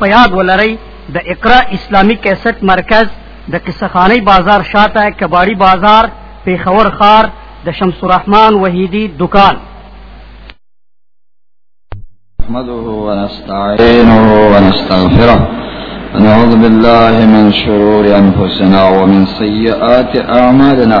په یاد ولرئ د اقرا اسلامی کیسټ مرکز د قصخانی بازار شاته کباړی بازار پیښور خار د شمس الرحمن وحیدی دکان نحمده ونستعينه ونستغفره ونعوذ بالله من شرور أنفسنا ومن سيئات أعمالنا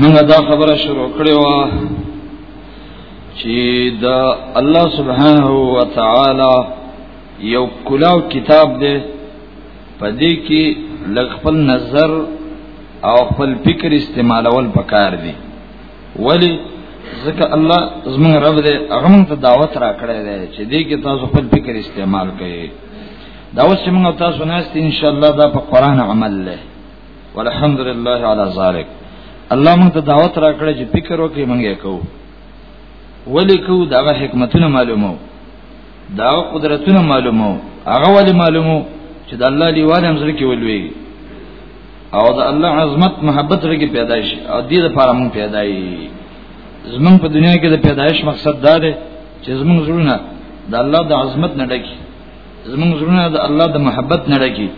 موږ دا خبره شروع کړې و چې دا الله سبحانه و تعالی یو کلاو کتاب دی پدې کې لږ خپل نظر او خپل فکر استعمالول پکار دي ولی ځکه الله زموږ رب دې هغه موږ ته دعوت راکړې ده چې دې کې تاسو خپل فکر استعمال کړئ دا اوس موږ تاسو نه است ان شاء الله دا په قران عمل له والحمد لله على ذلك الله موږ ته دعوت راکړه چې فکر وکړي موږ یې کوو ولې کوو دا حکمتونه معلومو دا قدرتونه معلومو هغه ولې معلومو چې د الله لیواله هم سره کې ولوي او د الله عظمت محبت سره کې پیدا شي او دې لپاره موږ پیدا یې زمونږ په دنیا کې د پیدایش مقصد دا دی چې زمونږ زړونه د الله د عظمت نه ډکي زمونږ زړونه د الله د محبت نه ډکي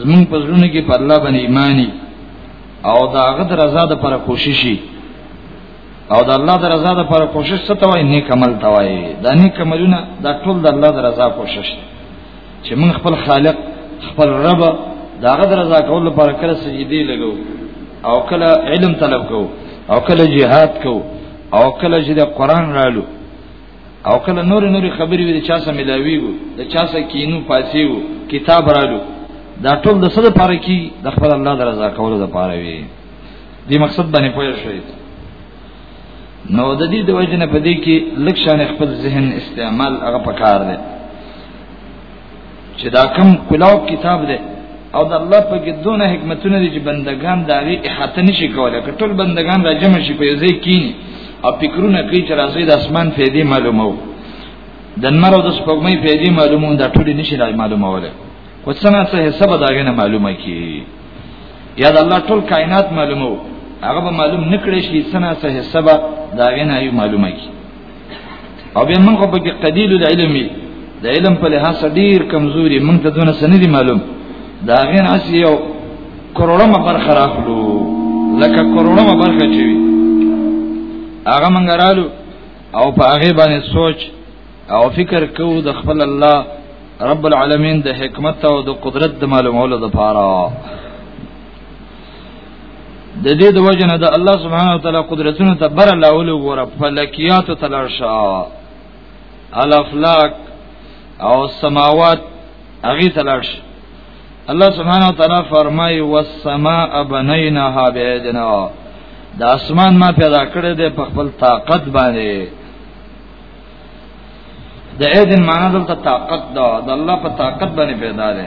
زمون په زړونو کې په الله باندې ایمانی او دا هغه د رضا د پر کوششي او د الله د رضا د پر کوشش څه توای نیک عمل توای دا نیک عملونه دا ټول د الله د رضا کوشش چې موږ خپل خالق خپل رب دا هغه د رضا کول لپاره کله سجدي لګو او کله علم طلب کو او کله jihad کو او کله چې د قران رالو او کله نور نور خبرې وي چا سره ملاویږو د چا سره کینو پاتیو کتاب رالو دا ټول د څه لپاره کی د خپل الله د رضا کولو لپاره وي دې مقصد باندې پوه شئ نو د دې د وجنه په دې کې لکشان خپل ذهن استعمال هغه پکار دی چې دا کم کلاو کتاب دی او د الله په کې دونه حکمتونه دي چې بندگان دا وی احاطه نشي کولای که ټول بندگان را جمع شي په ځای کې او فکرونه کوي چې راځي د اسمان فائدې معلومو د نمر او د سپوږمۍ فائدې معلومو دا ټول نشي راځي معلوموله خو څنګه څه حساب دا غنه معلومه کی یا د الله ټول کائنات معلومو هغه به معلوم نکړي شي څنګه څه حساب دا غنه معلومه کی او بیا موږ په کې قلیل العلم د علم په لحاظ ډیر کمزوري موږ ته دونه سندې معلوم دا غین اس یو کروڑمه برخه راخلو لکه کروڑمه برخه چي هغه موږ رالو او په هغه باندې سوچ او فکر کوو د خپل الله رب العالمین د حکمت او د قدرت د معلومولو لپاره د دې د وجه نه د الله سبحانه وتعالى قدرتونو ته بر الله ول وګوره فلکیات تلرشا الافلاک او سماوات اغي تلرش الله سبحانه وتعالى فرمای والسماء بنيناها بيدنا د اسمان ما پیدا کړی دی په خپل طاقت باندې د اذن معنا دلته طاقت دا د الله په طاقت باندې پیدا دی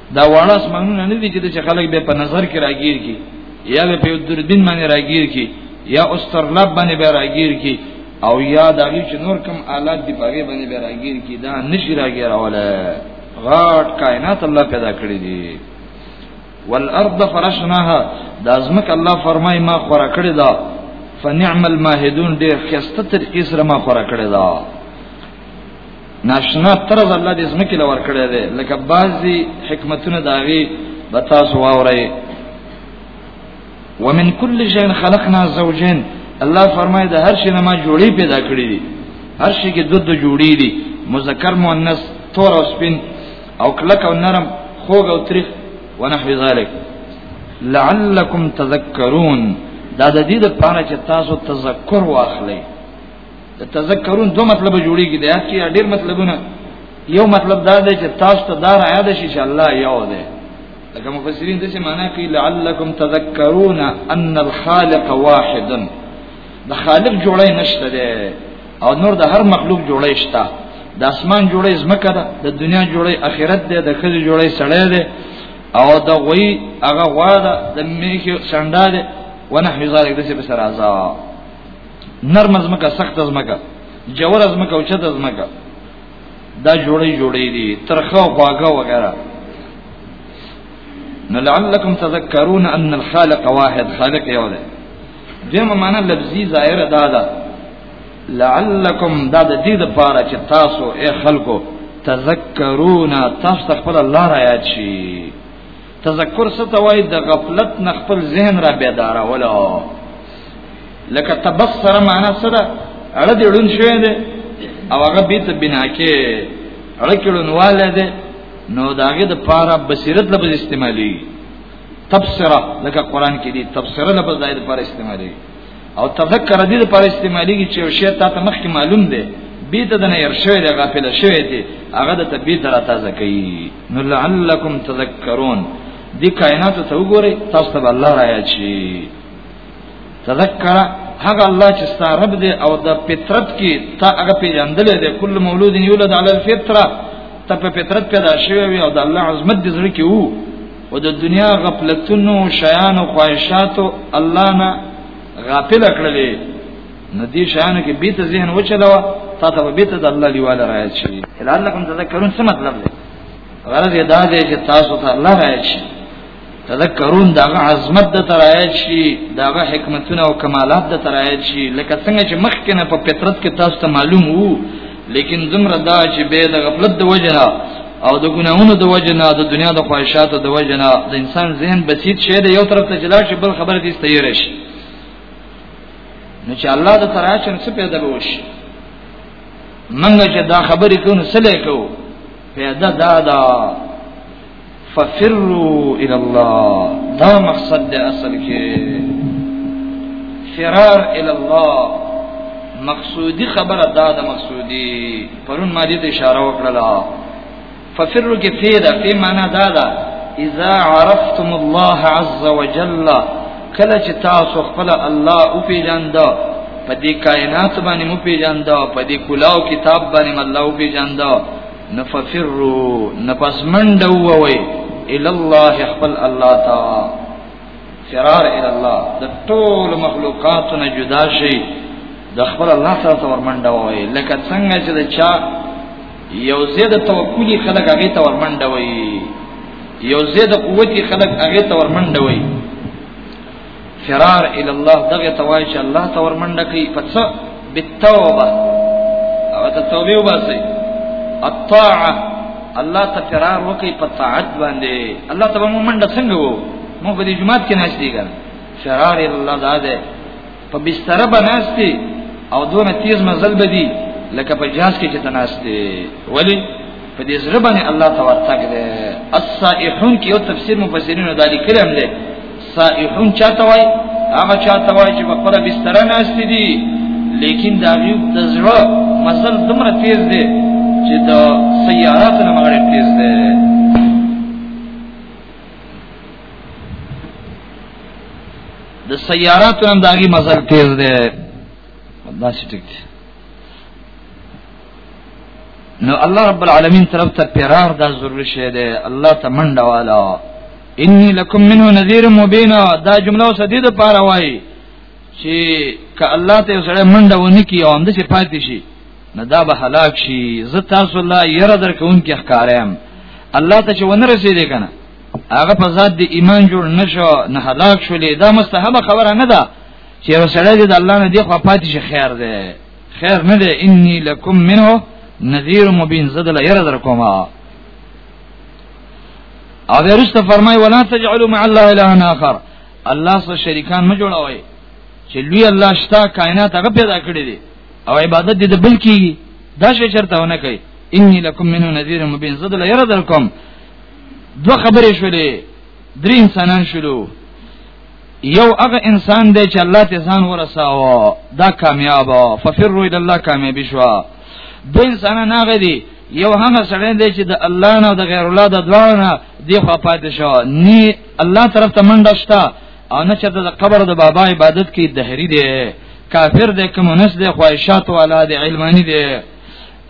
دا واړه اسمانونه نه دي چې خلک به په نظر کې راګیر کی یا به په دردین باندې راګیر کی یا استرلب باندې به راګیر کی او یا دغه چې نور کم آلات دی پاګه باندې به راګیر کی دا نشی راګیر اوله غاټ کائنات الله پیدا کړی دی والارض فرشناها دا زمک الله فرمای ما خورا کړی دا فنعم الماهدون ډیر خسته تر اسره ما خورا کړی دا ناشنا طرز الله دې زمکه لور کړی دی لکه بعضی حکمتونه داغي به تاسو واورئ ومن كل شيء خلقنا زوجين الله فرمایي د هر شي نه ما جوړي پیدا کړی دي هر شي کې دود جوړي دي مذکر مؤنث تور او سپین او کلک او نرم خوګ او تریخ ونحو ذلك لعلكم تذكرون دا د دې لپاره چې تاسو تذکر واخلئ د تذکرون دو مطلب جوړیږي د هڅې ډېر مطلبونه یو مطلب دا دی چې تاسو ته دا را یاد شي چې الله یو دی لکه مفسرین د څه معنی کوي لعلکم تذکرون ان الخالق واحد د خالق جوړای نشته دی او نور د هر مخلوق جوړای شته د اسمان جوړای زمکه ده د دنیا جوړای اخرت ده د خځې جوړای سړی ده او د غوی هغه غوا ده د میخي سنډا ده ونحو ذلک د څه په سر عذاب نرم زمکه سخت زمکه جوور زمکه او چت زمکه دا جوړي جوړي دي ترخه او خواګه وغیرہ نو لعلکم تذکرون ان الخالق واحد خالق یو دی دغه معنی لفظي ظاهر دا ده لعلکم دا د دې لپاره چې تاسو اے خلکو تذکرون تاسو خپل الله را یاد شي تذکر څه ته وای د غفلت نه خپل ذهن را بیدار ولا لکه تبصر معنا څه ده اړه دې ړون شوی دی او هغه بیت بنا کې اړه کې ړونواله ده نو داګه د پاره بصیرت لپاره استعمالي تبصره لکه قران کې دي تبصره لپاره دایره پر استعمالي او تذکر دې پر استعمالي چې یو شی تاسو مخکې معلوم دی بي ته نه ير شوی دی غافل شوی دی هغه د تبي تر تازه کوي نو لعلکم تذکرون دې کائنات ته وګورئ تاسو ته الله رایا چی تذکر هغه الله چې ستاسو رب دی او د فطرت کې تا هغه پیژندل دی کل مولود یولد علی الفطره ته په فطرت پیدا شوی او د الله عظمت دې زړه کې وو او د دنیا غفلتونو شیان او خواهشاتو الله نه غافل کړلې نو دې شیانو کې بیت ذهن وچلوه تا ته بیت د الله لیواله راځي شي لعلکم تذکرون څه مطلب دی غرض دا دی چې تاسو ته الله راځي شي تذکرون داغه عظمت د ترایت شي داغه حکمتونه او کمالات د ترایت شي لکه څنګه چې مخکې نه په فطرت کې تاسو ته معلوم وو لیکن زمره دا چې به د غفلت د وجنه او د ګناهونو د وجنه د دنیا د خواهشاتو د وجنه د انسان ذهن بسیط شي د یو طرف ته جلا شي بل خبره دې ستیر شي نو چې الله د تراچن څه پیدا بوش منګه چې دا خبرې کوو سلې کوو پیدا دا دا ففروا الى الله دا مقصد دی اصل کې فرار الى الله مقصودی خبره دا د مقصودی پرون ما دې اشاره وکړه ففروا کې فیدا فی معنا دا دا اذا عرفتم الله عز وجل کله چې تاسو خپل الله او پیژاند په دې کائنات باندې مو پیژاند په دې کلاو کتاب باندې الله او پیژاند نففروا نفس من دووي الى الله خپل الله تعالی فرار الى الله د ټول مخلوقاتونه جدا شي د خپل الله سره تور من دووي لکه څنګه چې د چا یو زید توکلی خلق هغه تور من دووي یو زید قوتي خلق هغه تور من دووي فرار الى الله دغه توای چې الله ته ورمنډه کوي پس بالتوبه او ته توبه وباسي الطاعه الله ته فرار وکي په طاعت باندې الله ته مو منډه څنګه وو مو په دې جماعت کې ناش دي ګر فرار الى الله داده په بستر بناستي او دونه تیز مزل بدی لکه په جهاز کې چې تناستي ولی په دې سره باندې الله تعالی تک دې الصائحون کې یو تفسیر مفسرینو دالي کړم دې صائحون چاته وای هغه چاته وای چې په خپل بستر ناشته دي لیکن دا غي د زړه مزل دمر تیز دی چې د سیارات نه مغړ تیز دی د سیارات هم داغي مزل تیز دی دا څه ټیک دی نو الله رب العالمین طرف ته پیرار دا ضروري شه دی الله ته منډه والا انی لکم منه نذیر مبین دا جمله اوس دې د پاره وایي چې ک الله ته سره منډه ونی کی او اند چې پاتې شي نه دا به هلاک شي زه تاسو الله یره درکون کې ښکارم الله ته چې ونه رسیدې کنه هغه په ذات دی ایمان جوړ نشو نه هلاک شولې دا مستحبه خبره نه ده چې رسول دې د الله نه دی خو پاتې شي خیر ده خیر نه ده انی لکم منه نذیر مبین زدل یره درکوما او ورشت فرمای ولا تجعلوا مع الله اله اخر الله سره شریکان مه جوړوي چې لوی الله شتا کائنات هغه پیدا کړی دی او عبادت دې د بل کی دا شی چرته ونه کوي انی لکم منه نذیر مبین زد لا یره درکم دو خبرې شولې درې انسانان شولو یو هغه انسان دی چې الله ته ځان ورساوه دا کامیاب ففروا الى الله کامیاب شو د انسان نه غدي یو هغه سره دی چې د الله نه او د غیر الله د دوه نه دی خو پاتې شو ني الله طرف ته منډه شته او نه چې د قبر د بابا عبادت کې دهری دی کافر دی کمونست دی خواهشات والا دی علمانی دی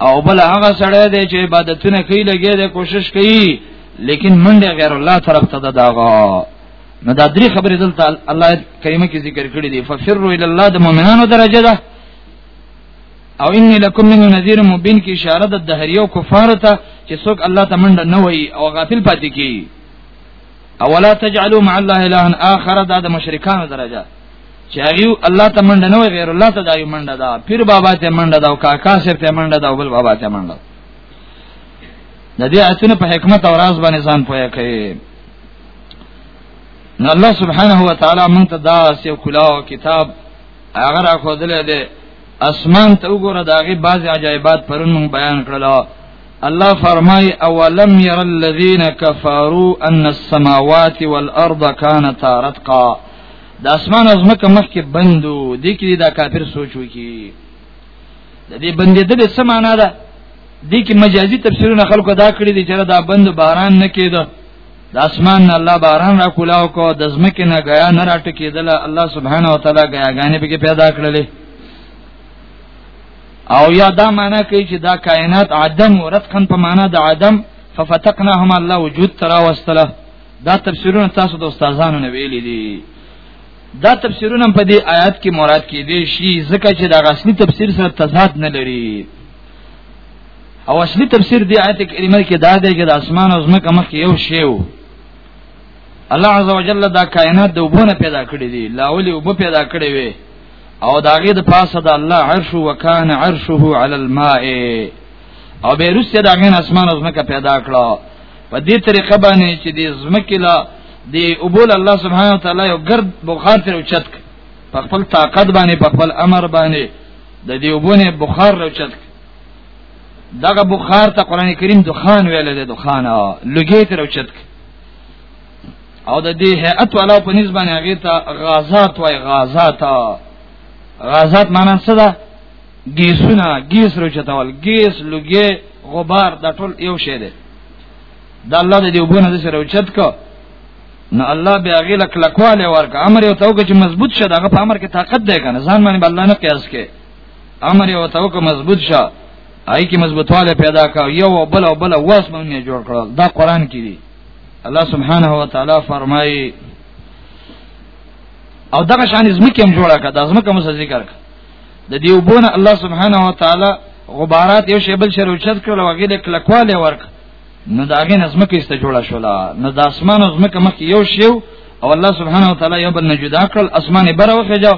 او بل هغه سره دی چې عبادتونه کوي لګي دی کوشش کوي لیکن منډه غیر الله طرف ته داغه نو دا درې خبرې دلته الله کریمه کې ذکر کړې دي ففروا الى الله د مؤمنانو درجه ده او انی لکم من نذیر مبین کی اشاره د دهریو کفار ته چې څوک الله ته منډه نه وای او غافل پاتې کی اولا تجعلوا مع الله اله اخر دا د مشرکانو درجه چې هغه الله ته منډه نه وای غیر الله ته دایو منډه دا پیر بابا ته منډه دا او کاکا سره ته منډه دا او بل بابا ته منډه د دې اتونه په حکمت او راز باندې ځان پوهه کوي نو الله سبحانه و تعالی مونږ ته دا سیو کلاو کتاب هغه را خودلې ده اسمان ته وګوره داغه بعض عجایبات پرون مونږ بیان کړل الله فرمای اولم ير الذين كفروا ان السماوات والارض كانتا رتقا د اسمان از مکه مخکې بندو د کې دا کافر سوچ وکي د دې بندیدل څه معنا ده د کې مجازي تفسیرونه خلکو دا کړی دي چې دا بند باران نه کېده د اسمان نه الله باران را کولاو کو د زمکه نه غیا نه راټکیدل الله سبحانه و تعالی غیاګانې به پیدا کړلې او یا دا معنا کوي چې دا کائنات عدم او رتقن په معنا د عدم ففتقناهم الله وجود ترا واستله دا تفسیرونه تاسو د استادانو نه ویلي دي دا تفسیرونه په دې آیات کې مراد کې دي شي ځکه چې دا غسلی تفسیر سره تضاد نه لري او اصلي تفسیر دی آیت کریمه کې دا دی چې د اسمان او زمکه مخ یو شی وو الله عز وجل دا کائنات د وبونه پیدا کړی دی لا ولي وب پیدا کړی وي او دا غي د پاسه د الله عرش وکان عرشه علی الماء او به رسته دا غین اسمان او زمکه پیدا کړو په دې طریقه باندې چې د زمکه لا د ابول الله سبحانه وتعالى یو ګرد بخار تر اوچت په خپل طاقت باندې په خپل امر باندې د دې وبونه بخار اوچت دغه بخار ته قران کریم دخان ویل دی دخان لګی تر اوچت او د دې هيئت والا په نسبت هغه ته غازات وای غازات غازات معنی څه ده ګیسونه ګیس روچتول ګیس لګي غبار د ټول یو شی دی د الله د دې وبونه د سره اوچت کو نو الله بیا غیله کلکواله ورک امر یو توګه چې مضبوط شه دغه په امر کې طاقت دی کنه ځان باندې الله نه قیاس کې امر یو ته وک مضبوط شه آی کی مضبوطواله پیدا کا یو او بل او بل واس مونږه جوړ کړل دا قران کې دی الله سبحانه و تعالی فرمایي او دغه شان زمکه هم جوړه کړه د زمکه مو ذکر کړه د دې وبونه الله سبحانه و تعالی غبارات یو شی بل شی روچت کړل او غیله کلکواله ورک نو داغه نظمکه است جوړه شولا نو د اسمان او زمکه مخ یو شی او الله سبحانه و تعالی یو بل نه جدا کړل اسمان بره وخه جاو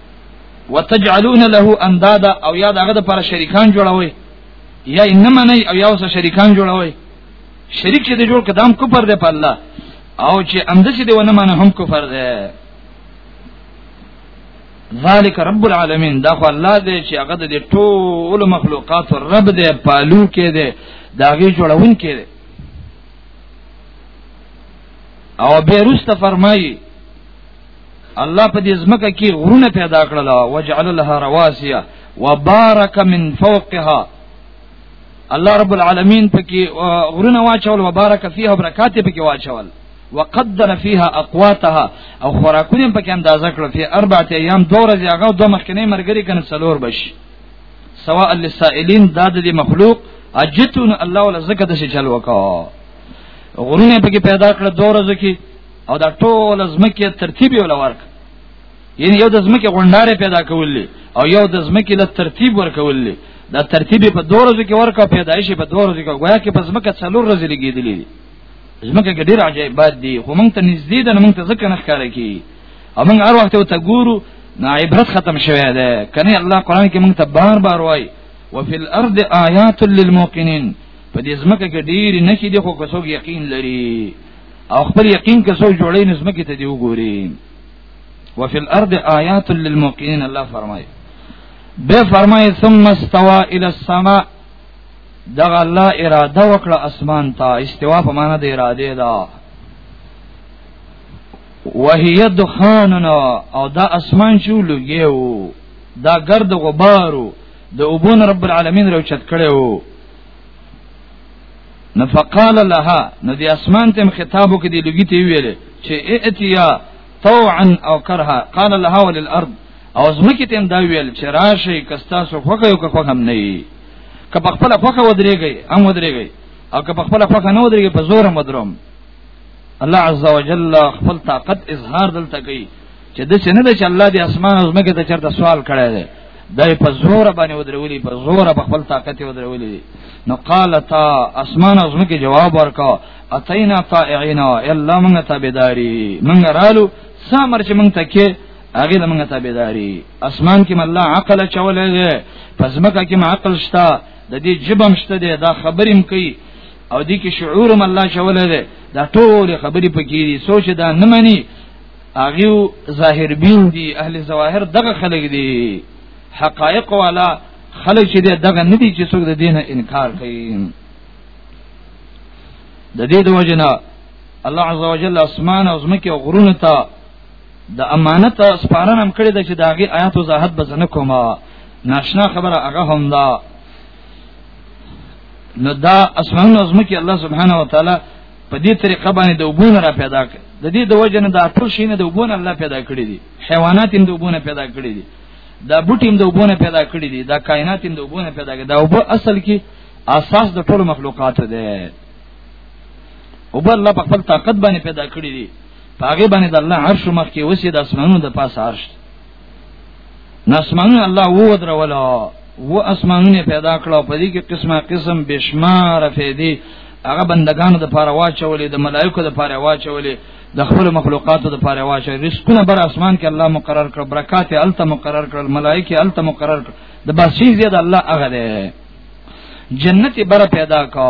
وتجعلون له اندادا او یا دغه د پر شریکان جوړوي یا انما نه او یا وسه شریکان جوړوي شریک چې د جوړ کدام کفر دی په الله او چې امد چې دی ونه معنی هم کفر دی ذالک رب العالمین دا خو الله دی چې هغه د ټول مخلوقات رب دی پالو کې دی داغه جوړون کې دی او بیرست فرمایي الله په دې زمکه کې غرونه پیدا کړل وجعل لها رواسیا وبارک من فوقها الله رب العالمین پکې غرونه واچول وبارک فیها برکات پکې واچول وقدر فيها اقواتها او خوراکونه پکې اندازه کړو په اربعه ایام دوه ورځې هغه دوه مخکنی مرګري کنه څلور بشي سواء للسائلین دا د مخلوق اجتون الله ولا زکه د شي چل وکاو غرونه پکې پیدا کړ دوه ورځې کې او دا ټول زمکه ترتیب یو لورک یعنی یو د زمکه غونډاره پیدا کولې او یو د زمکه له ترتیب ورکولې دا ترتیب په دوه ورځو کې ورکا پیدایشي په دوه ورځو کې گویا کې په زمکه څلور ورځې لګېدلې دي زمکه کې ډېر عجایبات دي خو مونږ ته نږدې ده مونږ ته ځکه نه ښکار کی او مونږ هر وخت ته ګورو نا عبرت ختم شوه ده کني الله قران کې مونږ ته بار بار وای وفي الارض آیات للموقنین په دې زمکه کې ډېر نه کې دي خو کوڅو یقین لري او خپل یقین کې سو جوړې نسمکه ته دی وګوري وفي الارض آیات للموقنین الله فرمایي به فرمایي ثم استوى الى السماء دغه الله اراده وکړه اسمان ته استوا په معنا د اراده ده وهي دخان او دا اسمان چې لګیو دا ګرد غبارو د اوبون رب العالمین روچت کړو نفقال لها نو دی اسمان تم خطابو کې دی لګی ته ویلې چې اتیا طوعا او کرها قال لها وللارض او زمکه تم دا ویل چې راشي کستا سو خوخه یو که هم نه یي که په خپل خوخه ودرېږي هم ودرېږي او که په خپل خوخه نه ودرېږي په زور مدروم الله عز وجل خپل طاقت اظهار دلته کوي چې د څه نه دی چې الله دې اسمان او زمکه ته چرته سوال کړی دی دای په زور باندې ودرولې په زور په خپل طاقت ودرولې نو قالتا اسمان او زمکه جواب ورکا اتینا طائعینا الا من تابعداري من رالو سامر چې من تکي هغه لمن تابعداري اسمان کې مله عقل چولې پس مکه کې عقل شتا د دې جبم شته دی دا خبرې م کوي او دې کې شعور م الله شولې ده دا ټول خبرې پکې دي سوچ دا نه مني اغیو ظاهر بین دی اهل ظواهر دغه خلک دی حقایق والا خلک چې دغه ندی چې څوک د دینه انکار کوي د دې د وجنه الله عزوجل اسمان او زمکه او غرونه ته د امانت سپارن هم کړی د چې داغي آیات وضاحت بزنه کومه ناشنا خبره هغه هم دا نو دا اسمان او زمکه الله سبحانه و تعالی په دې طریقه باندې د وبونه را پیدا کړ د دې د وجنه د ټول شي نه د وبونه الله پیدا کړی دي حیوانات هم د وبونه پیدا کړی دي دا بوټي هم د وبونه پیدا کړی دي دا کائنات هم د وبونه پیدا کړی دا وب اصل کې اساس د ټول مخلوقات ده وب الله په خپل طاقت باندې پیدا کړی دي هغه باندې د الله عرش مخ کې وسی د اسمانونو د پاسه عرش نسمانه الله وو درولا و اسمانونه پیدا کړو په دې کې قسمه قسم بشمار فیدی هغه بندگانو د پاره واچولې د ملائکو د پاره واچولې د خپل مخلوقاتو د پاره واچولې رزقونه بر اسمان کې الله مقرر کړ برکات الته مقرر کړ ملائکه الته مقرر کړ د باسي زیاد الله هغه دی جنت بر پیدا کا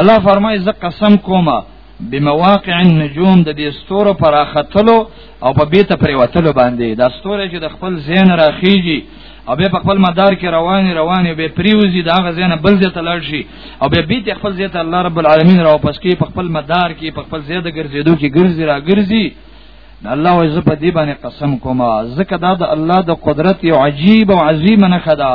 الله فرمای ز قسم کوما بمواقع النجوم د دې ستورو پر اختلو او په بیته پر وتلو باندې دا ستوري چې د خپل زین راخیږي او به په خپل مدار کې رواني رواني به پریوزي دا غزین بل ځای ته لاړ شي او به بیت خپل ځای ته الله رب العالمین را واپس کی په خپل مدار کې په خپل ځای د ګرځېدو کې ګرځي را ګرځي الله وې زه په دې باندې قسم کوم ځکه دا د الله د قدرت یو عجیب او عظیم نه خدا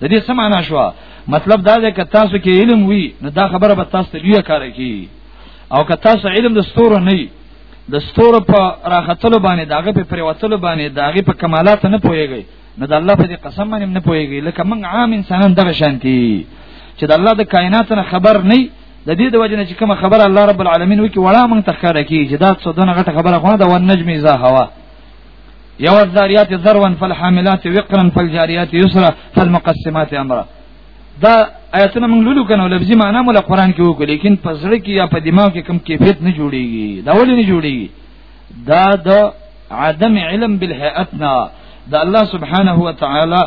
د دې څه معنا شو مطلب دا دی که تاسو کې علم وي نو دا خبره به تاسو ته لوی کار کوي او که تاسو علم د ستورو نه د ستورو په راختلو باندې داغه په پریوتلو باندې داغه په کمالات نه پويږي نو د الله په دې قسم باندې نه پويږي لکه موږ عام انسانان دغه شانتي چې د الله د کائنات نه خبر نه د دې د وجه نه چې کوم خبر الله رب العالمین وکي وړا موږ تخکاره کی چې دا څه دونه غټه خبره خو نه د ون نجم اذا هوا یو الذاریات ذروا فالحاملات وقرا فالجاریات یسرا فالمقسمات امرا دا آیتونه موږ لولو کنه لفظي معنی مولا قران کې وکړي لیکن په زړه کې یا په دماغ کې کم کیفیت نه جوړیږي دا ولې نه جوړیږي دا د عدم علم بالهئتنا د الله سبحانه و تعالی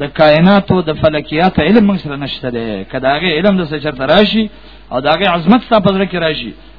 د کائناتو د فلکیات علم موږ سره نشته ده کداغه علم د سچر تراشي او داغه عظمت ته پدره کې راشي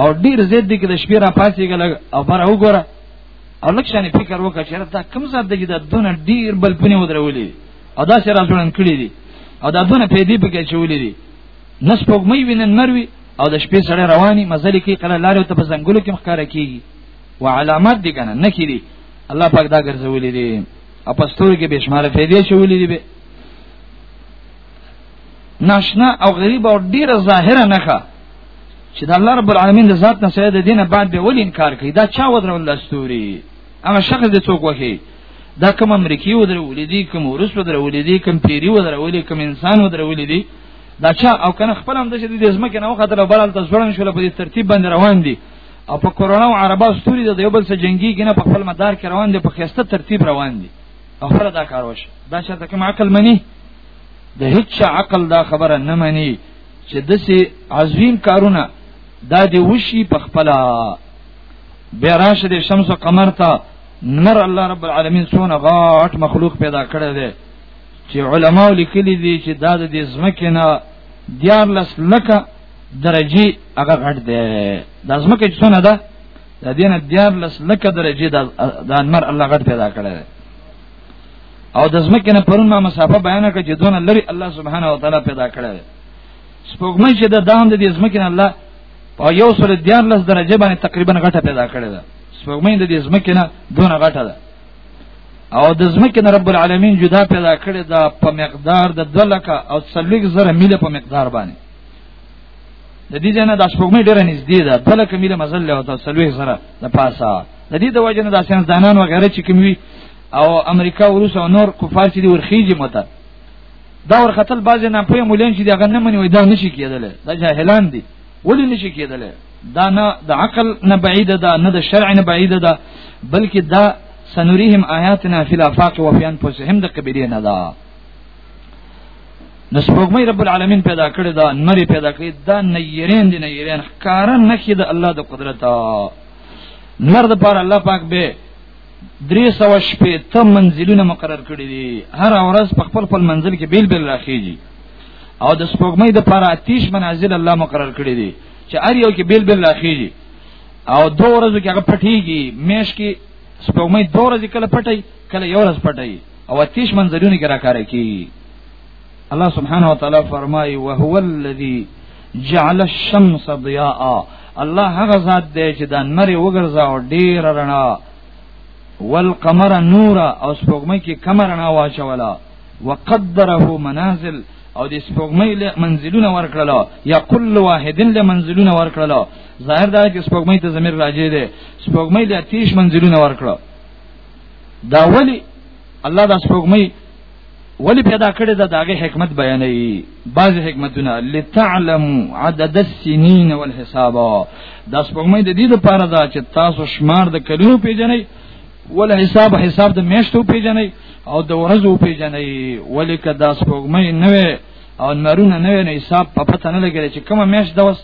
او ډیر زید دي کې د شپې را پاسېږي لګ او بار وګوره او لکه شان فکر وکړه چې دا کوم ځای دی دا دونه ډیر بل پنی ودرولې او دا سره ځوړن کړی دي او دا دونه په دې بګه چولې دي نس پوګمې وینن مروي او د شپې سره رواني مزل کې کله لارې ته په زنګولو کې مخکاره کیږي و علامات دي کنه نه کیږي الله پاک دا ګرځولې دي او په ستوري کې بشمار فیدې چولې دي ناشنا او غریب او ډیر ظاهره نه ښه چې د الله رب العالمین د ذات نه سره د دینه بعد به ول انکار کوي دا چا ودرول استوري هغه شخص د څوک وهي دا کوم امریکای ودرولې دي کوم روس ودرولې دي کوم پیری ودرولې کوم انسان ودرولې دي دا چا او کنه خپل هم د دې د ځمکې نه وخت له بلل ته ځوړن شول په دې ترتیب باندې روان دي او په کورونا او عربا ستوري د یو بل سره جنگي کنه په خپل مدار کې روان دي په خسته ترتیب روان دي او هر دا کار وش دا چې ته کوم عقل مني د هیڅ عقل دا خبره نه مني چې دسه عظیم کارونه دا دی وشي په خپل بیا راشه د شمس او قمر ته نر الله رب العالمین سونه غاټ مخلوق پیدا کړی دی چې علما لیکلي دي چې دا د زمکه نه دیار لس لکه درجه هغه غټ دی د زمکه څونه ده د دینه دیار لس لکه درجه د انمر الله غټ پیدا کړی دی او د زمکه نه پرون ما مسافه بیان کړ چې دونه لري الله سبحانه و تعالی پیدا کړی سپوږمۍ چې د دام د دې زمکه نه الله په یو سره دیار لس درجه باندې تقریبا غټه پیدا کړی ده سپوږمۍ د دې زمکه نه دونه غټه ده او د زمکه نه رب العالمین جدا پیدا کړی ده په مقدار د دلکه او سلیک زره میله په مقدار باندې د دې جنا د سپوږمۍ ډیره نږدې ده دلکه میله مزل او د سلیک زره د پاسه د دې د وجه نه د ساينسدانان وغیرہ چې کوم وي او امریکا او روس او نور کفار چې ورخیږي مته دا ورختل بعضی نه په مولین چې دغه نه مني وای دا نشي کېدل دا جاهلان دي ولې نشي کېدل دا نه د عقل نه بعیده ده نه د شرع نه بعیده ده بلکې دا سنوريهم آیاتنا فی الافاق وفي انفسهم د قبیله نه ده نو سپوږمۍ رب العالمین پیدا کړی دا نری پیدا کړی دا نیرین دی نیرین ښکارا نخې د الله د قدرت نمر د پاره الله پاک به درې سو شپې ته منزلونه مقرر کړی دي هر ورځ په خپل خپل منزل کې بیل بیل راخیږي او د سپوږمۍ د پاره آتیش منازل الله مقرر کړی دي چې هر یو کې بیل بیل راخیږي او دو ورځو کې هغه پټیږي میش کې سپوږمۍ دو ورځې کله پټي کله یو ورځ پټي او آتیش منزلونه کې راکاره کیږي الله سبحانه وتعالى فرمای او هو الذي جعل الشمس ضياء الله هغه ذات دی چې د نری وګرځاو ډیر رڼا والقمر نور او سپوږمۍ کې کم رڼا واچولا وقدره منازل او د سپوږمۍ له منزلونه ورکړل یا کل واحدن له منزلونه ورکړل ظاهر دا چې سپوږمۍ ته زمير راځي دي سپوږمۍ له تیش منزلونه ورکړل دا ولی الله دا سپوږمۍ ولی پیدا کړی دا داغه حکمت بیانې بعض حکمتونه لتعلموا عدد السنين والحساب دا سپوږمۍ د دې لپاره دا چې تاسو شمار د کلونو پیژنئ ول حساب حساب د میشتو پیژنې او د ورځو پیژنې ولیک دا سپوږمۍ نه وي او نارونه نه وي نه حساب په پته نه لګی چې کومه میش دوس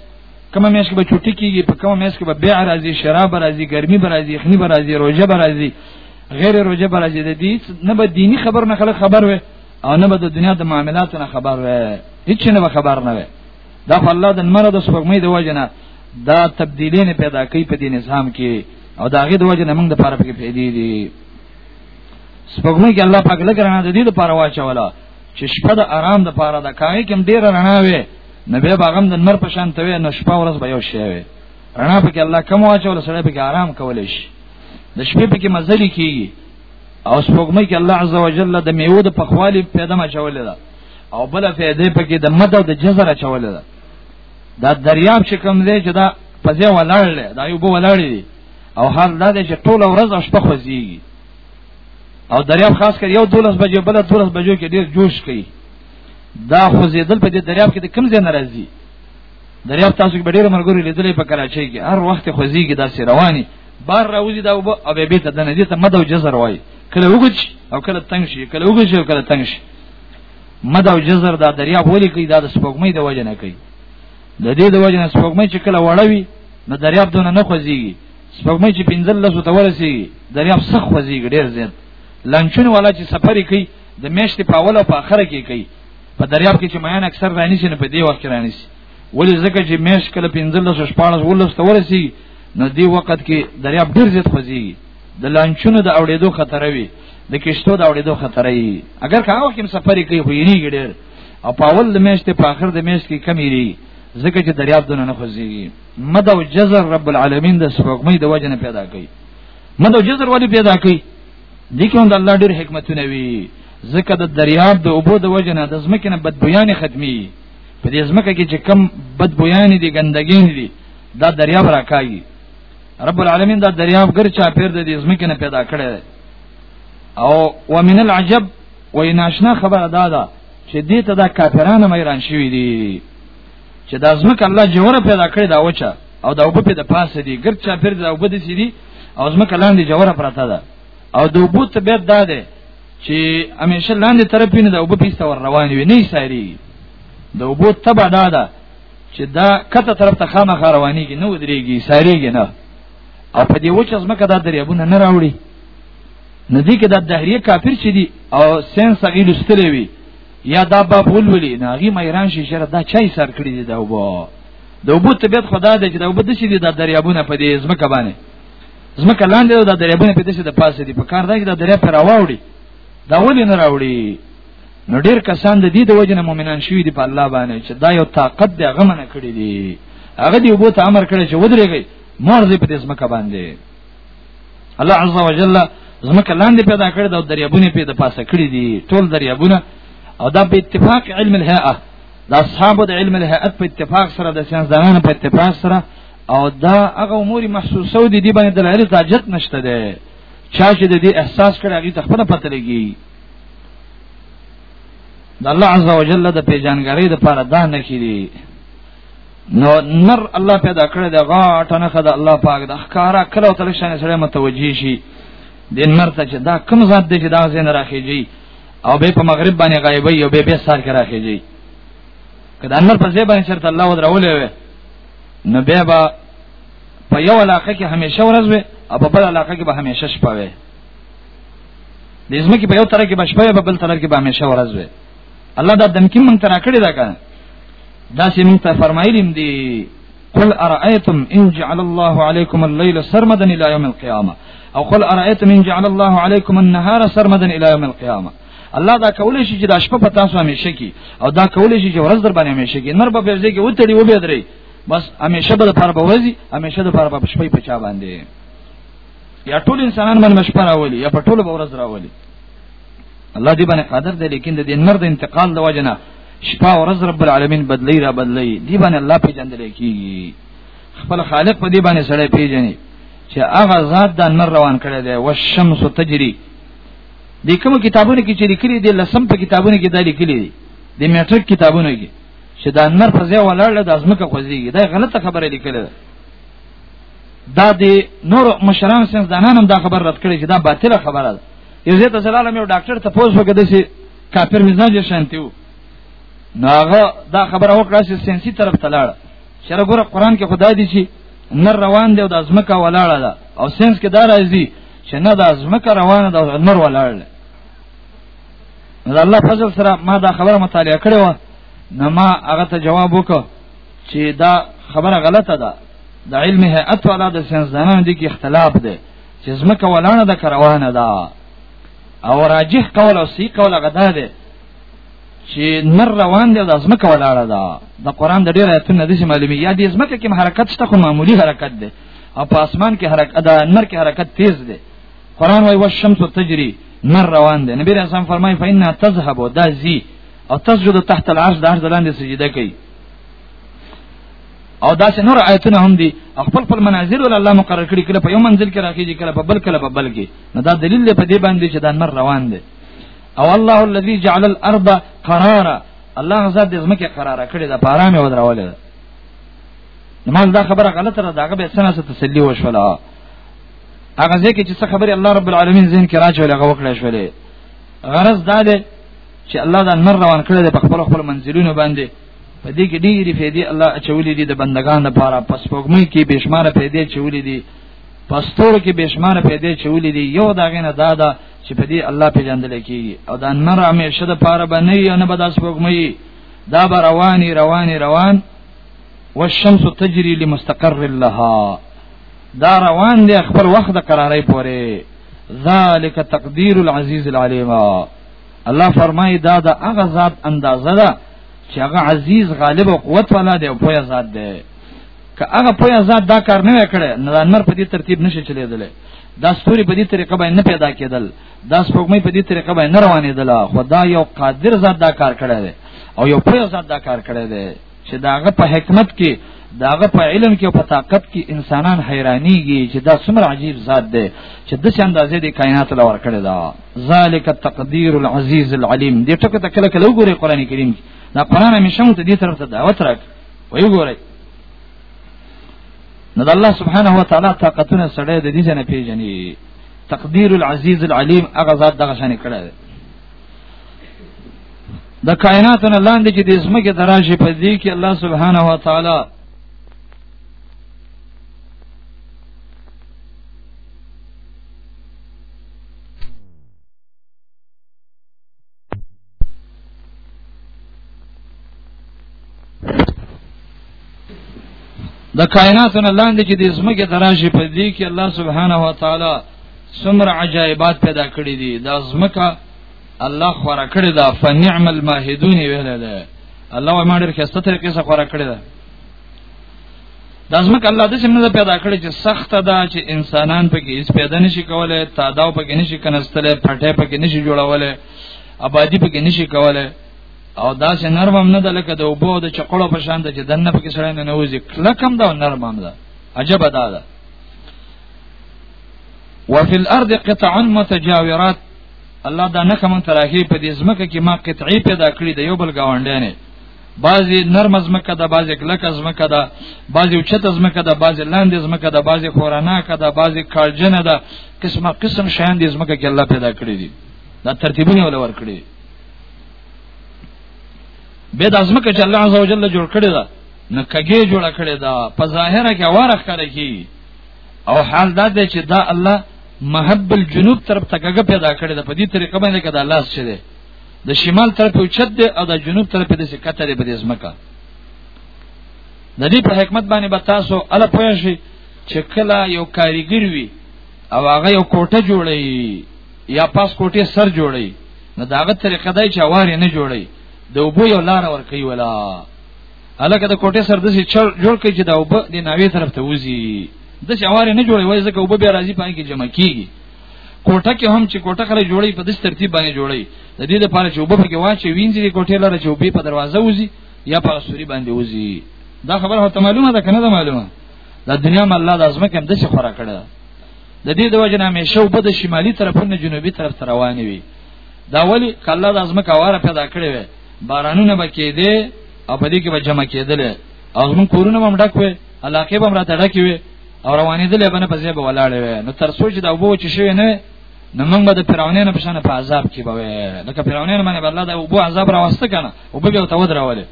کومه میش کې به چټی کیږي په کومه میش کې به بیا راځي شراب راځي ګرمي راځي خني راځي روزه راځي غیر روجه بل چې د دې نه به دینی خبر نه خلک خبر وي او نه به د دنیا د معاملاتو نه خبر وي هیڅ نه به خبر نه وي دا الله د نمر د سپګمې د وجنه دا تبدیلی نه پیدا کوي په دې نظام کې او دا غي د وجنه موږ د پاره پکې پیدا دي سپګمې کې الله پاک لګره نه د دې لپاره واچولا چې شپه د آرام د پاره د کاږي کوم ډیر رڼا وي نبی باغم د نمر په شان ته وي نو شپه ورځ به یو شی وي رڼا پکې الله کوم واچول سره پکې آرام کولای شي د شپې په کې مزلي کیږي او سپوږمۍ کې الله عزوجل د میوه د پخوالي پیدا ما چولې ده او بل فائدې په کې د مد او د جزر چولې ده دا دریاب چې کوم دی چې دا پځه ولاړ دی دا یو بو ولاړ دی او حال دا دی چې ټول ورځ شپه خوځي او دریاب خاص کر یو دولس بجې بل دولس بجې کې ډیر جوش کوي دا خوځېدل په دې دریاب کې د کم ځای ناراضي دریاب تاسو کې ډېر مرګوري لیدلې په کراچۍ کې هر وخت خوځي کې داسې رواني بار راوځي دا وب او به ته دنه دي ته مد او جزر وای کله وګج او کله تنگ شي کله وګج او کله تنگ شي مد او جزر دا دریاب ولي کوي دا د سپوږمۍ د وجه نه کوي د دې د وجه نه سپوږمۍ چې کله وړوي نو دریاب دونه نه خوځيږي سپوږمۍ چې پنځل لسو ته ورسیږي دریاب سخ خوځيږي ډېر زیات لنچون والا چې سفر کوي د میشتې په اول او په اخر کې کوي په دریاب کې چې میان اکثر رانی شي نه په دې وخت کې رانی شي ولې ځکه چې مېش کله 15 شپارس ولس تورسي نو دې وخت کې دریاب ډیر زیات خوځي د لانچونو د اوړېدو خطر وي د کشتو د اوړېدو خطر وي اگر که هغه کوم سفر کوي خو یې نه ډیر او په اول د میشته په اخر د میشت کې کمی لري ځکه چې دریاب دونه نه خوځي مد او جزر رب العالمین د سپوږمۍ د وجه نه پیدا کوي مد او جزر ولی پیدا کوي دي کوم د الله ډېر حکمتونه وي ځکه د دریاب د اوبو د وجنه د زمکه نه بدبویان ختمي په دې زمکه کې چې کم بدبویان دي ګندګي دي دا دریاب راکاږي رب العالمین دا دریاب ګر چا پیر د دې زمکه نه پیدا کړي او ومن العجب ویناشنا خبره دا ده چې دې ته دا کافرانه مې ران شوی دي چې دا ځمکه الله جوړه پیدا کړې دا وچه او دا وب په د پاسه دي ګرد چا پر دا وب دي سي دي او ځمکه لاندې جوړه پراته ده او د وب ته به دا ده چې همیشه لاندې طرف نه دا وب په استور روان وي نه ساري د وب تبع دا ده چې دا کته طرف ته خامخ روانيږي نه ودرېږي ساريږي نه او په دې وچه ځمکه دا دریابونه نه راوړي ندی کې د دهریه کافر چي دي او سنس غیلستلې وي یا دا باب ولولي نه غي مېران شي شر دا چای سر کړی دی دا وبو د وبو طبيعت خدا دې چې دا وبو د شي دي د دریابونه په دې زمکه باندې زمکه لاندې د دریابونه په دې شي د پاسه دي په کار دا چې د دریا پر راوړي دا ولې نه راوړي نو ډېر کسان د دې د وجنه مؤمنان شوي دي په الله باندې چې دا یو طاقت دی هغه منه کړی دی هغه دی وبو ته امر کړی چې ودرېږي مور دې په دې زمکه باندې الله عز وجل زمکه لاندې پیدا کړې دا دریابونه پیدا پاسه کړې دي ټول دریابونه او دا په اتفاق علم الهیئه دا اصحاب د علم الهیئت په اتفاق سره د ساينسدانانو په اتفاق سره او دا هغه امور محسوسه دي دی باندې دلایل تاجت نشته ده چا چې د دې احساس کړی هغه تخپل پته لګي د الله عز وجل د پیژانګړې د پاره دا نه کړي نو نر الله پیدا کړی دا غاټه نه خدای الله پاک د ښکارا کله او تل شان سره متوجي شي د نر ته چې دا کوم ذات دی چې دا زین راخیږي او به په مغرب باندې غایبي او به به سار کې راخیږي کله نر په ځای باندې شرط الله ودرولې وي نو به با په یو علاقه کې همیشه ورځ وي او په بل علاقه کې به همیشه شپه وي د زمکه په یو طرف کې به شپه وي په بل طرف کې به همیشه ورځ وي الله دا دمکې مونږ ترا کړی دا کنه دا چې موږ ته فرمایلی دی قل ارائیتم ان جعل الله علیکم الليل سرمدا الى يوم القيامه او قل ارائیتم ان جعل الله علیکم النهار سرمدا الى يوم القيامه الله دا کولې شي چې د شپه په تاسو همیشه کی او دا کولې شي چې ورځ در باندې همیشه کی نر به ورځي کې وتړي و به درې بس همیشه به پر بوزي همیشه د پر په شپې په چا باندې یا ټول انسانان باندې مشپه راولي یا په ټول ورځ راولي الله دې باندې قادر دی لیکن د دې نور د انتقال د وجنه شپه ورځ رب العالمین بدلی را بدلی دې باندې الله پیژندل کیږي خپل خالق په دې باندې سره پیژني چې هغه ذات د نور روان کړی دی او الشمس تجري د کوم کتابونو کې چې لیکلي دي لسم په کتابونو کې دا لیکلي دي د میټریک کتابونو کې چې دا نور په ځای ولاړ د ازمکه خوځيږي دا غلطه خبره لیکلې ده دا د نور مشران سنس دانانم دا خبر رد کړی چې دا باطله خبره ده یو زه ته سلام یو ډاکټر ته پوز وکړ دسی کافر مزاج شانتی وو ناغه دا خبره وکړه چې سنسي طرف ته لاړ شر ګوره قران کې خدای دی چې نر روان دی او د ازمکه ولاړه ده او سنس کې دا راځي چې نه د ازمکه روانه ده او نر ولاړ ده نو الله فضل سره ما دا خبره مطالعه کړې و نو ما هغه ته جواب وکړ چې دا خبره غلطه ده د علم هيئت والا د سنځدانانو دي کې اختلاف دی چې زمکه ولانه د کروانه ده او راجح قول او سی قول غدا ده چې نر روان دی د زمکه ولاړه ده د قران د ډیر آیتونو د معلومی یا د زمکه کې حرکت شته خو معمولی حرکت ده او په اسمان کې حرکت ده نر کې حرکت تیز ده قران وايي والشمس تجري نر روان ده نبی رسول فرمای فإنها تذهب دا زی او تسجد تحت العرش د عرش لاندې سجده کوي او داسې نور آیتونه هم دي خپل خپل مناظر ول الله مقرر کړی کله په یو منزل کې راخیږي کله په بل کله په بل کې نو دا دلیل دی په دې باندې چې دا نور روان دي او الله الذي جعل الارض قرارا الله غزاد د زمکه قرار کړی دا پارامه ودرولې ده نماز دا خبره غلطه ده داغه به سنه ست تسلی وشولا هغه ځکه چې څه خبره الله رب العالمین زین کې راځول هغه وکړې شولې غرض دا ده چې الله دا نور روان کړی په خپل خپل منزلونو باندې په دې کې ډېری فائدې الله اچولې دي د بندگان لپاره پس پوګمې کې بشمار فائدې چولې دي پستور کې بشمار فائدې چولې دي یو داغه نه دادا چې په دې الله په جندل کې او دا نر همیشه د پاره باندې یا نه بداس پوګمې دا به رواني رواني روان والشمس تجري لمستقر لها دا روان دی خپل وخت د قرارې پوره ذالک تقدیر العزیز العلیم الله فرمایي دا د هغه ذات اندازه ده چې هغه عزیز غالب او قوت والا دی او پوهه ذات دی که هغه پوهه ذات دا کار نه وکړي نو د انمر په دې ترتیب نشي چلیدل دا ستوري په دې طریقه باندې نه پیدا کېدل دا سپوږمۍ په دې طریقه باندې نه روانېدل خو دا یو قادر ذات دا کار کړی دی او یو پوهه ذات دا کار کړی دی چې داغه په حکمت کې داغه په علم کې او په طاقت کې انسانان حیرانيږي چې دا څومره عجیب ذات دی چې د څه اندازې د کائنات لور کړی دا ذالک التقدیر العزیز العلیم دې ټکو ته کله کله وګورئ قران کریم دا قران همیشه ته دې طرف ته دعوت راک وای وګورئ نو د الله سبحانه و تعالی طاقتونه سره د دې نه پیژني تقدیر العزیز العلیم هغه ذات دغه شان کړی د کائنات نه لاندې چې د اسمکه دراشي په دې کې الله سبحانه و تعالی د کائنات نه لاندې چې د اسمکه دراشي په دې کې الله سبحانه و تعالی څومره عجایبات پیدا کړی دي دا زمکه الله خورا کړی دا فنعم الماهدون ویل ده الله ما ډېر خسته طریقې سره خورا کړی ده دا زمکه الله د سیمه پیدا کړی چې سخت ده چې انسانان پکې هیڅ پیدا نشي کولای تاداو پکې نشي کنستله پټه پکې نشي جوړولای آبادی پکې نشي کولای او دا چې نرم هم نه ده لکه د اوبو د چقړو په شان ده چې دنه پکې سره نه نوځي کلکم ده نرم هم ده عجب ده وفي الارض قطع متجاورات الله دا نه کوم تراخي په دې زمکه کې ما قطعي پیدا کړې د یو بل گاونډي نه بعضی نرم زمکه ده بعضی کلک زمکه ده بعضی اوچت زمکه ده بعضی لاندې زمکه ده بعضی خورانا کده بعضی کالجنه ده قسمه قسم شیان دې زمکه کې الله پیدا کړی دي دا ترتیبونه ول ور کړی به د زمکه چې الله عزوجل جوړ کړی ده نو کګي جوړ کړی ده په ظاهره کې وارخ کړی او حال دا دی چې دا الله محب الجنوب طرف ته کګه پیدا کړی دا په دې طریقه باندې کدا الله څه دی د شمال طرف یو چت دی او د جنوب طرف د څه کتره به د زمکا د دې په حکمت باندې به تاسو الا پوه شئ چې کله یو کاریګر وي او هغه یو کوټه جوړي یا پاس کوټه سر جوړي نو داغه طریقه دی چې اواره نه جوړي د وبو یو لار ور کوي ولا الکه د کوټه سر د سي جوړ کړي چې دا وب د ناوي طرف ته وزي د سي اواره نه جوړي وای ځکه وب بیا راځي پای کې جمع کیږي کوټه کې هم چې کوټه خره جوړي په دې ترتیب باندې جوړي د دې لپاره چې وب په کې واچي وینځي د کوټه لاره چې وب په دروازه وزي یا په سوري باندې وزي دا خبره هته معلومه ده کنه دا معلومه د دنیا مله د ازمکه هم د سي خره کړه د دې د وجه نه همیشه وب د شمالي طرف نه جنوبي طرف رواني وي دا ولی کله د ازمکه واره پیدا کړې وي بارانونه به کېده او په دې کې به جمع کېدل او موږ کورونه به ډک وي علاقه به راته ډکې وي او روانې دلې باندې په ځای به ولاړې وي نو تر سوچ دا وبو چې شوی نه نو موږ به د فرعونانو په شان په عذاب کې به وي لکه فرعونانو باندې الله دا وبو عذاب راوسته کنه او به یو تود راولې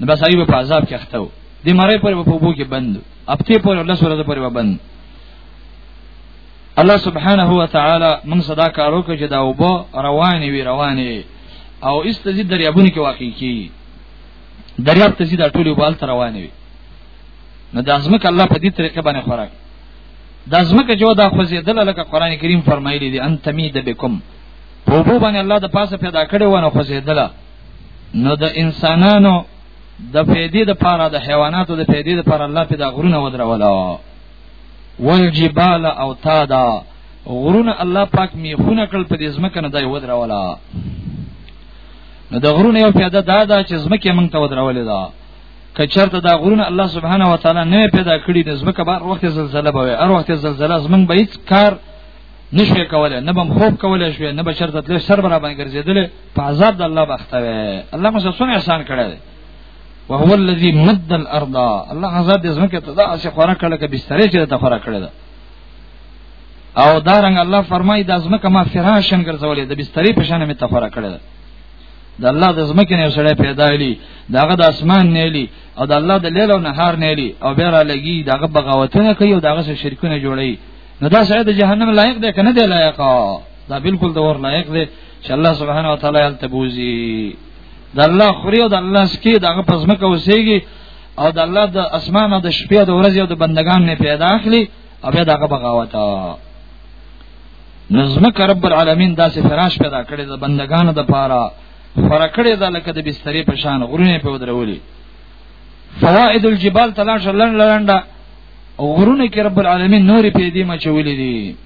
نو بس ایوب په عذاب کې اخته و د مړې پر په وبو کې بند اپته پر الله سره پر بند الله سبحانه و تعالی موږ صدا کارو کې چې دا وبو رواني وی رواني او استزید دریابونه کې واقع کی دریاب ته زیاده ټولې وبال تر رواني وی نو د ازمک الله په دې طریقه باندې خوراک د ازمک جو دا خوځیدل لکه قران کریم فرمایلی دی ان تمید بكم په وبو باندې الله د پاسه پیدا کړي ونه خوځیدل نو د انسانانو د فیدې د پاره د حیواناتو د فیدې د پاره الله پیدا غرونه ودرولا والجبال اوتادا غرونه الله پاک میخونه کړل په دې ځمکه نه دای ودرولا نو د غرونه یو پیدا دا دا چې ځمکه موږ ته ودرولې ده کچرته دا غرونه الله سبحانه و تعالی نه پیدا کړی د ځمکه بار وخت زلزلہ به هر وخت زلزلہ زمون به هیڅ کار نشوي کولای نه بم خوب کولای شوی نه بشر د سر برابر ګرځیدل په عذاب د الله بختوي الله مو سره احسان کړی وهو الذي مد الارض الله غزا دې زمکه ته دا چې خورا کړه کې بسترې چې ته خورا کړه او دارنګ الله فرمایي د زمکه ما فراشن ګرځولې د بسترې په شان مې ته خورا کړه د الله د زمکه نه سره پیدا لی داغه د اسمان نه لی او د الله د لیل او نهار نه لی او بیره لګي داغه بغاوتونه کوي او داغه سره شرکونه جوړي نو دا سره د جهنم لایق دی کنه دی لایق دا بالکل د ور لایق دی چې الله سبحانه و تعالی التبوزي د الله خوري او د الله سکي دغه پزما کوسيږي او د الله د اسمان او د شپې او د ورځې او د بندگان نه پیدا اخلي او بیا دغه بغاوت نظمک رب العالمین داسې فراش پیدا کړی د بندگانو د پاره فرکړې ده لکه د بسترې په شان غرونه په ودرولي فوائد الجبال تلاش لن لنډه غرونه کې رب العالمین نورې په دې مچولې دي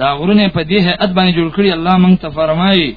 دا غرونه په دې هيئت باندې جوړ کړی الله مونږ ته فرمایي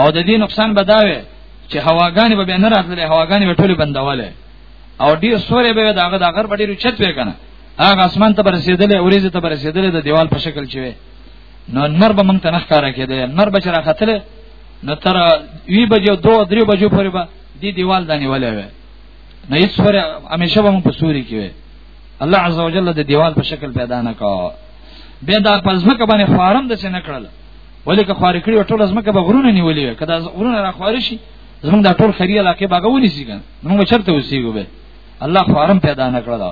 او د دې نقصان بداوي چې هواګانې به نه راتلې هواګانې به ټولې بندولې او ډیر سورې به داغه د غر بډې رچت وې کنه هغه اسمان ته رسیدلې اوریزه ته رسیدلې د دیوال په شکل چوي نو نر به مونږ ته نه ښکارا کېدل نر به چر خطر نو تر وی بجو دو درې بجو پورې به دې دیوال دانی ولې وې نه هیڅ سورې همیشه به مونږ په سوري کې وې الله عزوجل د دیوال په شکل پیدا نه کا به دا پزمکه باندې فارم د څه نه کړل ولې که خوارې کړی ټول ځمکه به غرونه نیولې وي کدا غرونه را خوارې شي زمونږ دا ټول خري علاقې باغونی سي کنه موږ چرته وسیګو به الله خوارم پیدا نه کړل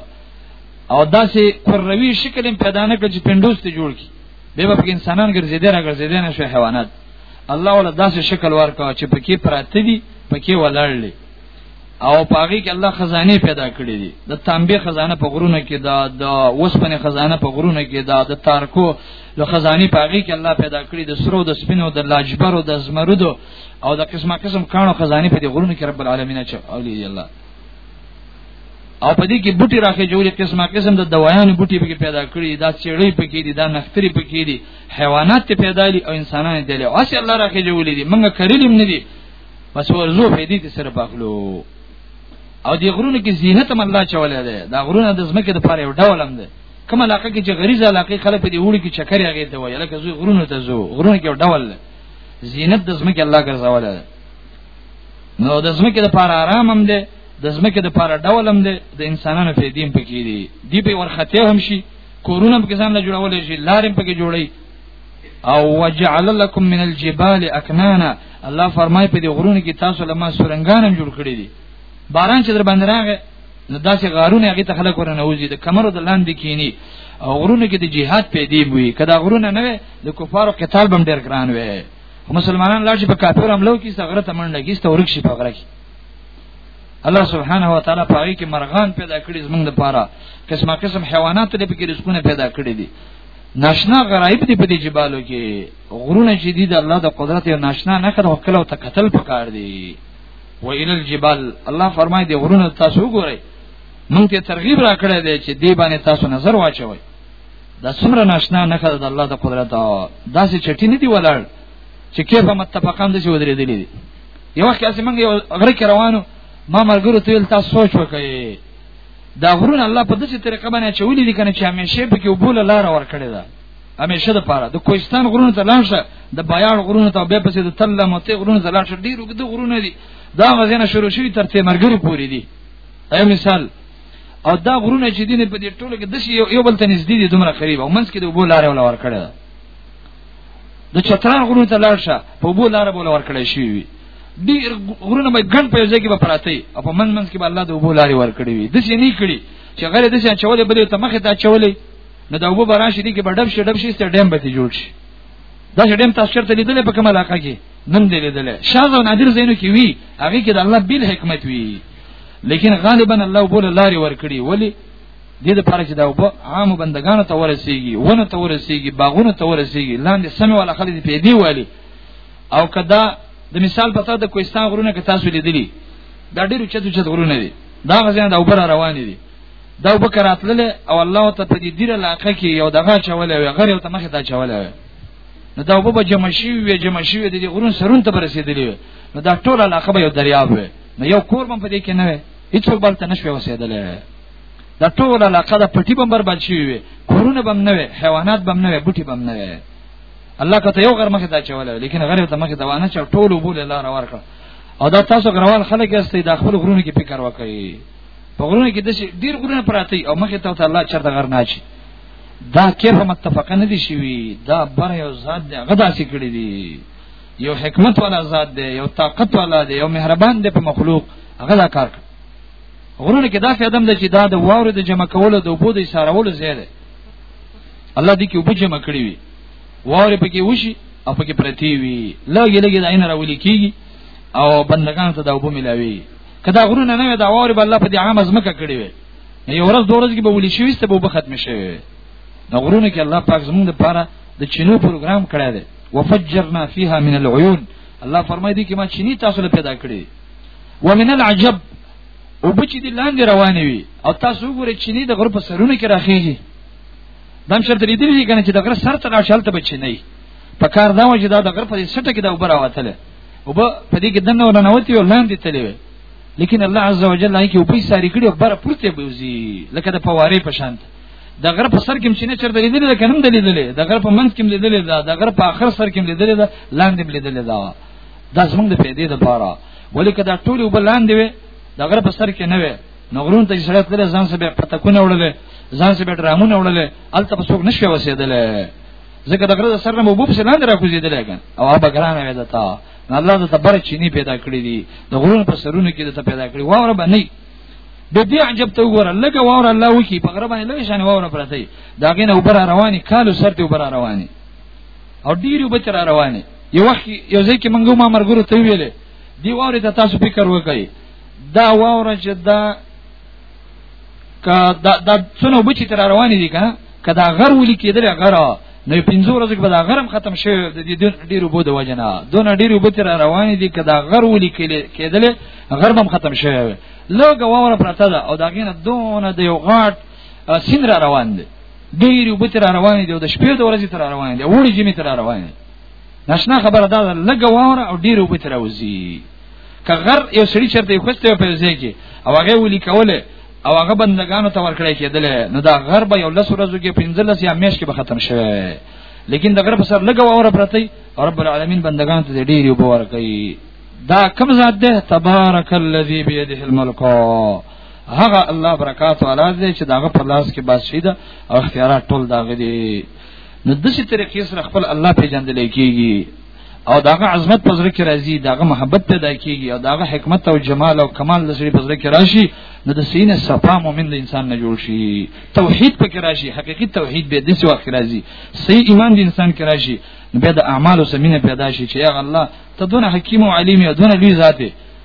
او داسې کروي شکل پیدا نه کړ چې پندوس ته جوړ کی به په انسانان ګرځیدل را ګرځیدل نه شو حیوانات الله ولا داسې شکل ورکا چې پکې پراته دي پکې ولاړلې او پاغي کې الله خزانه پیدا کړې دي د تانبي خزانه په غرونه کې دا د وسپنه خزانه په غرونه کې دا د تارکو د خزانه پاغي کې الله پیدا کړې د سرو د سپینو د لاجبرو د زمردو او د قسمه قسم کانو خزانه په دې غرونه کې رب العالمین چې اولی الله او په دې کې بوټي راخې جوړې قسمه قسم د دوايانو بوټي پکې پیدا کړې دا چېړې پکې دي دا نختري پکې دي حیوانات ته پیدا دي او انسانان دي او اصل الله راخې جوړې دي موږ کړلې نه دي بس ورزو په دې سره پخلو او دې غرونو کې زینت هم الله چولې ده دا غرونه د زمکه د پاره یو ډول هم ده کوم علاقه کې چې غریزه علاقه خلک په دې وړي کې چکر یې غېته وایي لکه زوی غرونو ته زو غرونه کې یو ډول ده زینت د زمکه الله ګرځولې ده نو د زمکه د پاره آرام هم ده د زمکه د پاره ډول هم ده د انسانانو په دین پکې دي دی په ورخته هم شي کورونه په ځان نه جوړول شي لارې په کې جوړي او وجعل لكم من الجبال اكنانا الله فرمای په دې غرونو کې تاسو لمه سورنګانم جوړ کړی دي باران چې در باندې راغی نو داسې غارونه هغه ته خلک ورنه وځي د کمرو د لاندې کینی او غرونه کې د جهاد پیدا وي کدا غرونه نه وي د کفارو قتال بم ډیر ګران وي مسلمانان لاړ شي په کافر حمله کې څغره تمن لګي ستورک شي په غره کې الله سبحانه و تعالی پاره کې مرغان پیدا کړی زمونږ لپاره قسمه قسم حیوانات لپاره کې رزقونه پیدا کړی دي ناشنا غرایب دی په دې جبالو کې غرونه چې دي د الله د قدرت او ناشنا نه کړو او کله او تکتل پکار دي و الى الجبال الله فرمای دی غرونه تاسو وګورئ مونږ ته ترغیب را کړی دی چې دی باندې تاسو نظر واچوئ دا څومره ناشنا نه کړو د الله د قدرت او داسې چټی نه دی ولاړ چې کیفه متفقان دي چې ودرېدلې دي یو وخت چې موږ یو غره کې روانو ما مرګرو ته تاسو سوچ وکړئ دا غرونه الله په داسې طریقه باندې چولې دي کنه چې همیشه په کې وبوله لار ور کړی ده همیشه د پاره د کوهستان غرونو ته لاړ شه د بیاړ غرونو ته به پسې د تل مته غرونو ته لاړ شه ډیر وګد غرونه دي دا غزنه شروع شوی تر ته مرګري پوری دي اې مثال او دا غرونه چې دینه په دې ټولو کې د یو بل ته نږدې دي دومره قریب او منځ کې د وبو لارې ولا ور کړی ده د چتران غرونو ته لاړ شه په بو لار بوله ورکړی شي وي ډیر غرونه به ګڼ په ځای کې به پراته وي او په من منځ کې به الله د بو لارې ورکړي وي د څه نه کړي چې غیر د څه چولې بده ته مخه ته چولې نو دا وبو براشي دي کې به ډب شي ډب شي ستر ډیم به جوړ شي دا چې ډیم تاسو چرته لیدل په کومه علاقه کې نن دی لیدل شاز او نادر زینو کې وی هغه کې د الله بیل حکمت وی لیکن غالبا الله بوله لارې ورکړي ولی دې لپاره چې دا وبو عام بندگانو ته ورسیږي ونه ته ورسیږي باغونه ته ورسیږي لاندې سمې ولا خلک دې پیدي والی او کدا د مثال په تاسو د کوهستان غرونه کې تاسو لیدلی دا ډېر چتو چت غرونه دي دا غزان د اوبره روان دي دا وبکر اتلل او الله ته په دې ډیره علاقه کې یو دغه چولې وي غیر یو ته مخه دا چولې وي نو دا وبو جمع شي وي جمع شي وي د غرون سرون ته رسیدلی وي نو دا ټول علاقه به یو دریاب وي نو یو کور باندې کې نه وي هیڅ بل ته نشوي وسیدلې دا ټول علاقه د پټي بمبر بند شي وي کورونه بم نه وي حیوانات بم نه وي بوټي بم نه وي الله کته یو غر مخه دا چول لیکن غریب ته مخه دا ونه چ ټول وبول الله را ورکړ او دا تاسو غروال خلک یاستئ د خپل غرونو کې فکر وکړي په غرونو کې د ډیر غرونه پراته او مخه ته الله چرته غر نه چي دا کیف متفقه نه دي شوی دا بر یو ذات دی غدا سي کړی دی یو حکمت والا ذات دی یو طاقت والا دی یو مهربان دی په مخلوق هغه دا کار کوي غرونه کې داسې ادم ده چې دا د واورې د جمع کولو د اوبو د اشارولو ځای دی الله دې کې اوبه جمع کړې وي واورې پکې وشي او پکې پرتی وي لږې لږې د عین راولي کیږي او بندگان ته دا اوبه ملاوي کدا غرونه نه دا واورې بل په دې عام ازمکه کړې وي یو ورځ دوه ورځې به ولي شي وسته به ختم شي دا غرونه کې الله پاک زمونږ لپاره د چینو پروګرام کړی دی وفجرنا فيها من العيون الله فرمایي دي کې ما چینی تاسو له پیدا کړې ومن العجب او بچی دی لاندې روانې وي او تاسو وګورئ چې نه د غره په سرونه کې راخېږي دم شرط لري دی کنه چې د غره سر ته راشل ته بچی نه په کار دا و چې دا د غره په سټه کې دا وبره وتله او په دې کې دنه ورنوتی او لاندې تللی وي لیکن الله عز وجل هغه کې په ساری کړي او بره پورته بوزي لکه د فوارې په شان د غره په سر کې چې نه چر درې دلې کنم دلې دلې د غره په منځ کې دلې دلې دا د غره په اخر سر کې دلې دلې دا لاندې دلې دلې دا دا زمونږ د پیدې د پاره ولی کدا ټول وب لاندې وي د غره په سر کې نه وي نو غرون ته سره تل ځان سره پتکونه وړل ځان سره ډرامونه وړل الته په څوک نشي وسیدل ځکه د غره سر نه مو بوب سلام درا کوزیدل کن او هغه ګرانه وي دتا نو الله د تبر چینی پیدا کړی دي د غرون په سرونو کې د ته پیدا کړی واور باندې د دې عجب ته وګوره لکه واور الله وکي په غره باندې لږ شان واور پرته دا غینه وبره رواني کالو سر ته وبره رواني او ډیرو بچ را روانه یو وخت یو ځکه منګو ما مرګرو ته ویلې دی واره ته تاسو فکر وکړئ دا واره چې دا کا دا د څونو بچی تر روان دي کنه کدا غر ولي کېدل غر نو پنځو ورځې به دا غرم ختم شي د دې ډیرو بده وجنه دونه ډیرو به تر روان دي کدا غر ولي کېدل غربم ختم شي لوګه وره پرته ده او دا غینه دونه د یو غاټ سین را روان دي ډېری وبو تر روانې دي او د شپې د ورځې تر روانې دي وړي جمی تر روانې دي نشنا خبره دا لګ واره او ډېری وبو تر وځي که غر یو سړي چرته خوسته په ځای کې او هغه ولي کوله او هغه بندگانو ته ورکړی کېدل نو دا غر به یو لس ورځو کې 15 یا میش کې به ختم شوه لیکن د غر په سر لګ واره پرتی او رب العالمین بندگان ته ډېری وبو ورکړي دا کوم ذات ده تبارک الذی بيده الملک هغه الله برکات والا دی چې داغه په لاس کې بادشاہي ده او اختیارات ټول داغه دي نو د څه طریقې سره خپل الله پیژندل کیږي او داغه عظمت په ذکر کې راځي داغه محبت پیدا کیږي او داغه حکمت او جمال او کمال د سړي په ذکر کې راشي نو د سینې صفا مؤمن د انسان نه جوړ شي توحید پکې راشي حقيقي توحید به د څه وخت راځي صحیح ایمان د انسان کې راشي نو به د اعمالو سمینه پیدا شي چې یا الله ته دونه حکیم او علیم او دونه لوی ذات